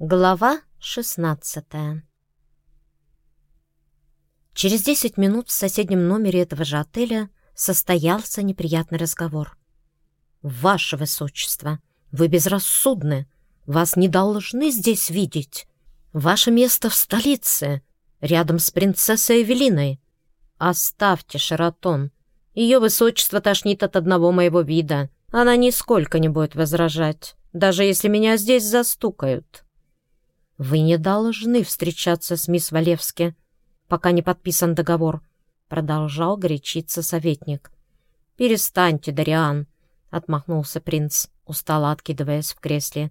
Глава 16 Через 10 минут в соседнем номере этого же отеля состоялся неприятный разговор. «Ваше Высочество, вы безрассудны. Вас не должны здесь видеть. Ваше место в столице, рядом с принцессой Эвелиной. Оставьте Шаратон. Ее Высочество тошнит от одного моего вида. Она нисколько не будет возражать, даже если меня здесь застукают». «Вы не должны встречаться с мисс Валевски, пока не подписан договор», — продолжал горячиться советник. «Перестаньте, Дариан», — отмахнулся принц, устало откидываясь в кресле.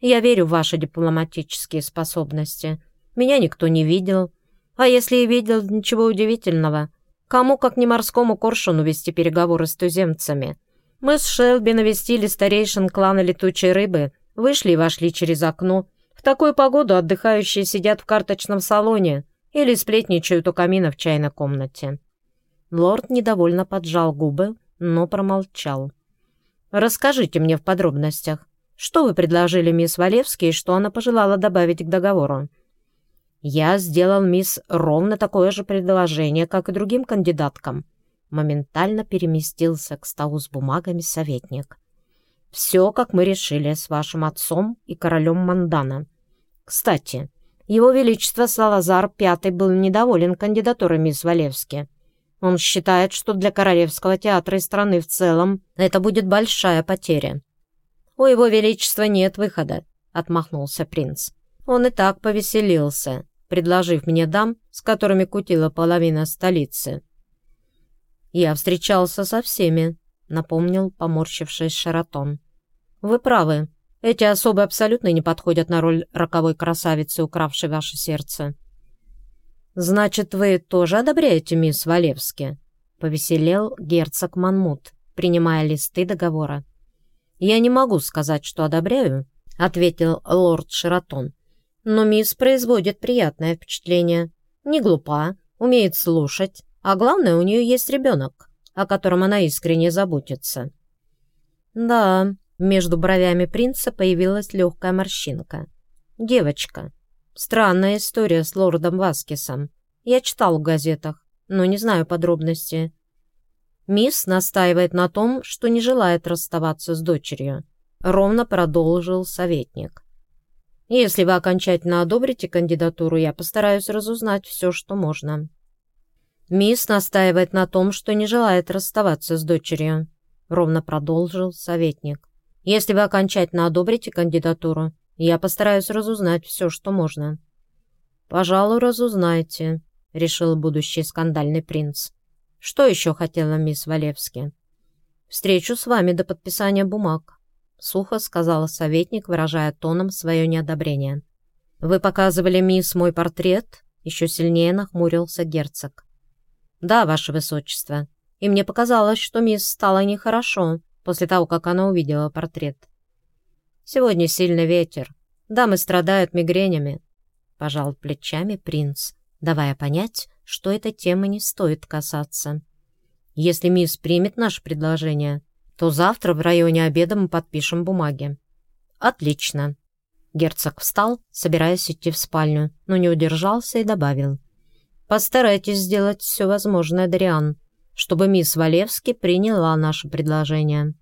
«Я верю в ваши дипломатические способности. Меня никто не видел. А если и видел, ничего удивительного. Кому, как не морскому коршуну, вести переговоры с туземцами? Мы с Шелби навестили старейшин клана летучей рыбы, вышли и вошли через окно, в такую погоду отдыхающие сидят в карточном салоне или сплетничают у камина в чайной комнате. Лорд недовольно поджал губы, но промолчал. «Расскажите мне в подробностях, что вы предложили мисс Валевски и что она пожелала добавить к договору?» «Я сделал мисс ровно такое же предложение, как и другим кандидаткам», моментально переместился к столу с бумагами советник. «Все, как мы решили, с вашим отцом и королем Мандана. Кстати, его Величество Салазар V был недоволен кандидатурой мисс Валевски. Он считает, что для Королевского театра и страны в целом это будет большая потеря. «У его Величества нет выхода», — отмахнулся принц. «Он и так повеселился, предложив мне дам, с которыми кутила половина столицы». «Я встречался со всеми», — напомнил поморщившись Шаратон. «Вы правы. Эти особы абсолютно не подходят на роль роковой красавицы, укравшей ваше сердце. «Значит, вы тоже одобряете мисс Валевски?» — повеселел герцог Манмут, принимая листы договора. «Я не могу сказать, что одобряю», — ответил лорд Шератон. «Но мисс производит приятное впечатление. Не глупа, умеет слушать, а главное, у нее есть ребенок, о котором она искренне заботится». «Да, между бровями принца появилась легкая морщинка. «Девочка. Странная история с лордом Васкисом. Я читал в газетах, но не знаю подробности. Мисс настаивает на том, что не желает расставаться с дочерью», — ровно продолжил советник. «Если вы окончательно одобрите кандидатуру, я постараюсь разузнать все, что можно». «Мисс настаивает на том, что не желает расставаться с дочерью», — ровно продолжил советник. Если вы окончательно одобрите кандидатуру, я постараюсь разузнать все, что можно». «Пожалуй, разузнайте», — решил будущий скандальный принц. «Что еще хотела мисс Валевски?» «Встречу с вами до подписания бумаг», — сухо сказала советник, выражая тоном свое неодобрение. «Вы показывали мисс мой портрет?» — еще сильнее нахмурился герцог. «Да, ваше высочество. И мне показалось, что мисс стала нехорошо после того, как она увидела портрет. «Сегодня сильный ветер. Дамы страдают мигренями», — пожал плечами принц, давая понять, что этой темы не стоит касаться. «Если мисс примет наше предложение, то завтра в районе обеда мы подпишем бумаги». «Отлично». Герцог встал, собираясь идти в спальню, но не удержался и добавил. «Постарайтесь сделать все возможное, Дариан чтобы мисс Валевски приняла наше предложение.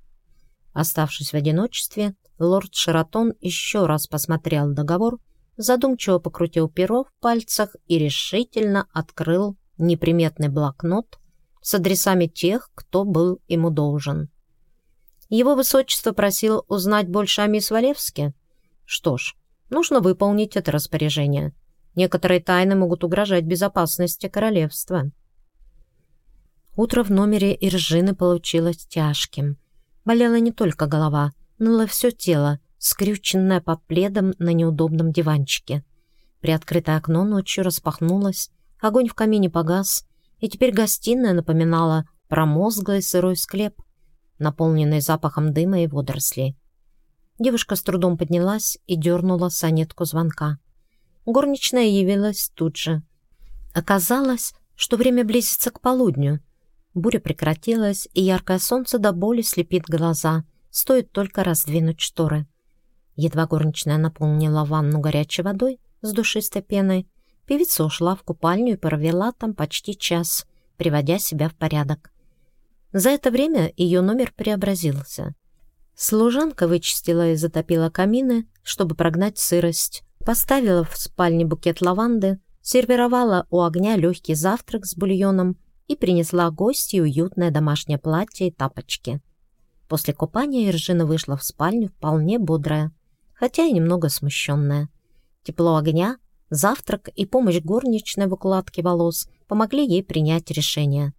Оставшись в одиночестве, лорд Шератон еще раз посмотрел договор, задумчиво покрутил перо в пальцах и решительно открыл неприметный блокнот с адресами тех, кто был ему должен. Его высочество просил узнать больше о мисс Валевске. Что ж, нужно выполнить это распоряжение. Некоторые тайны могут угрожать безопасности королевства. Утро в номере Иржины получилось тяжким. Болела не только голова, ныло все тело, скрюченное под пледом на неудобном диванчике. Приоткрытое окно ночью распахнулось, огонь в камине погас, и теперь гостиная напоминала промозглый сырой склеп, наполненный запахом дыма и водорослей. Девушка с трудом поднялась и дернула санетку звонка. Горничная явилась тут же. Оказалось, что время близится к полудню — Буря прекратилась, и яркое солнце до боли слепит глаза, стоит только раздвинуть шторы. Едва горничная наполнила ванну горячей водой с душистой пеной, певица ушла в купальню и провела там почти час, приводя себя в порядок. За это время ее номер преобразился. Служанка вычистила и затопила камины, чтобы прогнать сырость, поставила в спальне букет лаванды, сервировала у огня легкий завтрак с бульоном и принесла гостье уютное домашнее платье и тапочки. После купания Иржина вышла в спальню вполне бодрая, хотя и немного смущенная. Тепло огня, завтрак и помощь горничной в укладке волос помогли ей принять решение.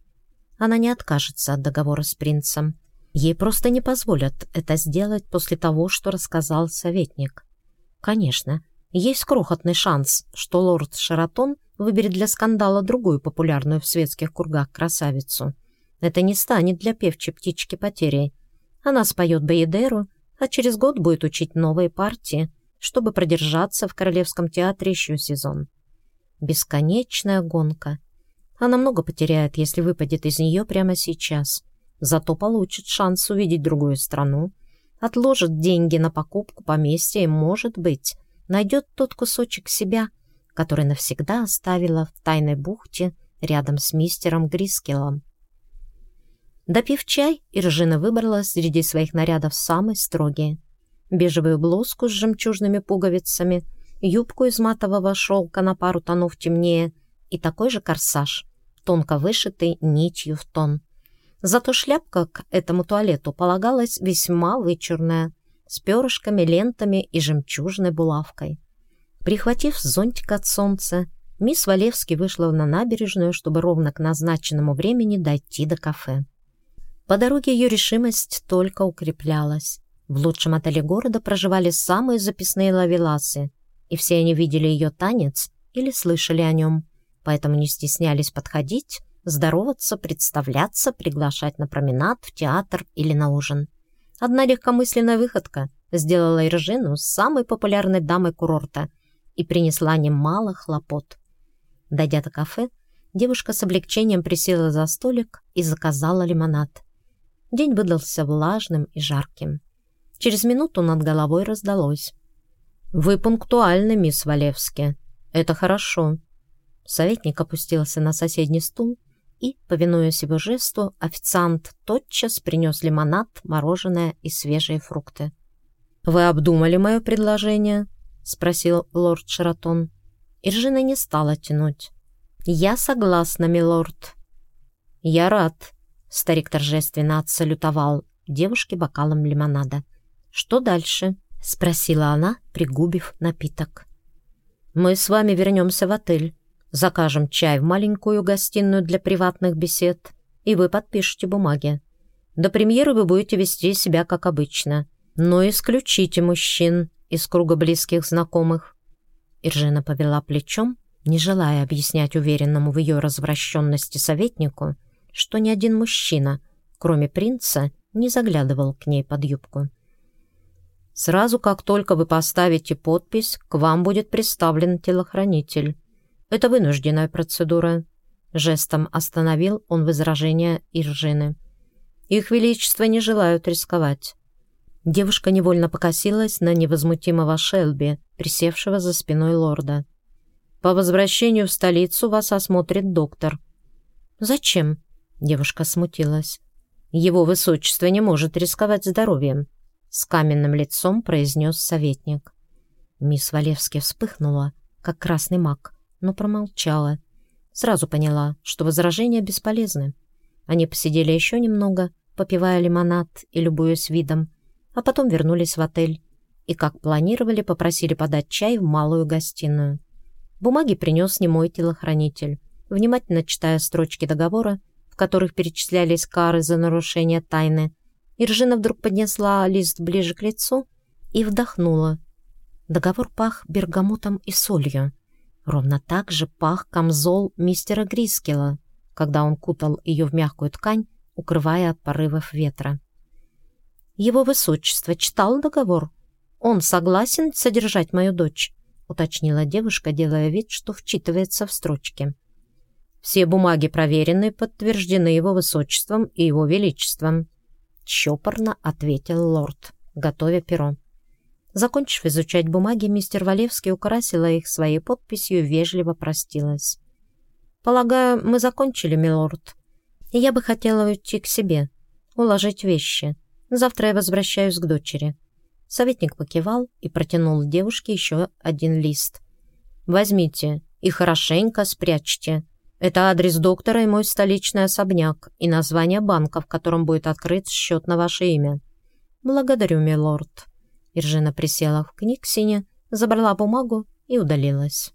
Она не откажется от договора с принцем. Ей просто не позволят это сделать после того, что рассказал советник. Конечно, есть крохотный шанс, что лорд Шаратон выберет для скандала другую популярную в светских кругах красавицу. Это не станет для певчей птички потерей. Она споет Баедеру, а через год будет учить новые партии, чтобы продержаться в Королевском театре еще сезон. Бесконечная гонка. Она много потеряет, если выпадет из нее прямо сейчас. Зато получит шанс увидеть другую страну, отложит деньги на покупку поместья и, может быть, найдет тот кусочек себя, который навсегда оставила в тайной бухте рядом с мистером Грискелом. Допив чай, Иржина выбрала среди своих нарядов самый строгий. Бежевую блузку с жемчужными пуговицами, юбку из матового шелка на пару тонов темнее и такой же корсаж, тонко вышитый нитью в тон. Зато шляпка к этому туалету полагалась весьма вычурная, с перышками, лентами и жемчужной булавкой. Прихватив зонтик от солнца, мисс Валевский вышла на набережную, чтобы ровно к назначенному времени дойти до кафе. По дороге ее решимость только укреплялась. В лучшем отеле города проживали самые записные лавеласы, и все они видели ее танец или слышали о нем, поэтому не стеснялись подходить, здороваться, представляться, приглашать на променад, в театр или на ужин. Одна легкомысленная выходка сделала Иржину самой популярной дамой курорта и принесла немало хлопот. Дойдя до кафе, девушка с облегчением присела за столик и заказала лимонад. День выдался влажным и жарким. Через минуту над головой раздалось. «Вы пунктуальны, мисс Валевски. Это хорошо». Советник опустился на соседний стул и, повинуясь его жесту, официант тотчас принес лимонад, мороженое и свежие фрукты. «Вы обдумали мое предложение?» — спросил лорд Шератон. Иржина не стала тянуть. «Я согласна, милорд». «Я рад», Старик торжественно отсалютовал девушке бокалом лимонада. «Что дальше?» — спросила она, пригубив напиток. «Мы с вами вернемся в отель, закажем чай в маленькую гостиную для приватных бесед, и вы подпишете бумаги. До премьеры вы будете вести себя как обычно, но исключите мужчин из круга близких знакомых». Иржина повела плечом, не желая объяснять уверенному в ее развращенности советнику, что ни один мужчина, кроме принца, не заглядывал к ней под юбку. «Сразу, как только вы поставите подпись, к вам будет представлен телохранитель. Это вынужденная процедура». Жестом остановил он возражения Иржины. «Их Величество не желают рисковать». Девушка невольно покосилась на невозмутимого Шелби, присевшего за спиной лорда. «По возвращению в столицу вас осмотрит доктор». «Зачем?» Девушка смутилась. «Его высочество не может рисковать здоровьем», — с каменным лицом произнес советник. Мисс Валевски вспыхнула, как красный маг, но промолчала. Сразу поняла, что возражения бесполезны. Они посидели еще немного, попивая лимонад и любуясь видом, а потом вернулись в отель и, как планировали, попросили подать чай в малую гостиную. Бумаги принес немой телохранитель. Внимательно читая строчки договора, в которых перечислялись кары за нарушение тайны, Иржина вдруг поднесла лист ближе к лицу и вдохнула. Договор пах бергамотом и солью. Ровно так же пах камзол мистера Грискела, когда он кутал ее в мягкую ткань, укрывая от порывов ветра. «Его высочество читал договор. Он согласен содержать мою дочь», уточнила девушка, делая вид, что вчитывается в строчки. Все бумаги проверены, подтверждены его высочеством и его величеством», — чопорно ответил лорд, готовя перо. Закончив изучать бумаги, мистер Валевский украсила их своей подписью и вежливо простилась. «Полагаю, мы закончили, милорд. Я бы хотела уйти к себе, уложить вещи. Завтра я возвращаюсь к дочери». Советник покивал и протянул девушке еще один лист. «Возьмите и хорошенько спрячьте. Это адрес доктора и мой столичный особняк и название банка, в котором будет открыт счет на ваше имя». «Благодарю, милорд». Иржина присела в книгсине, забрала бумагу и удалилась.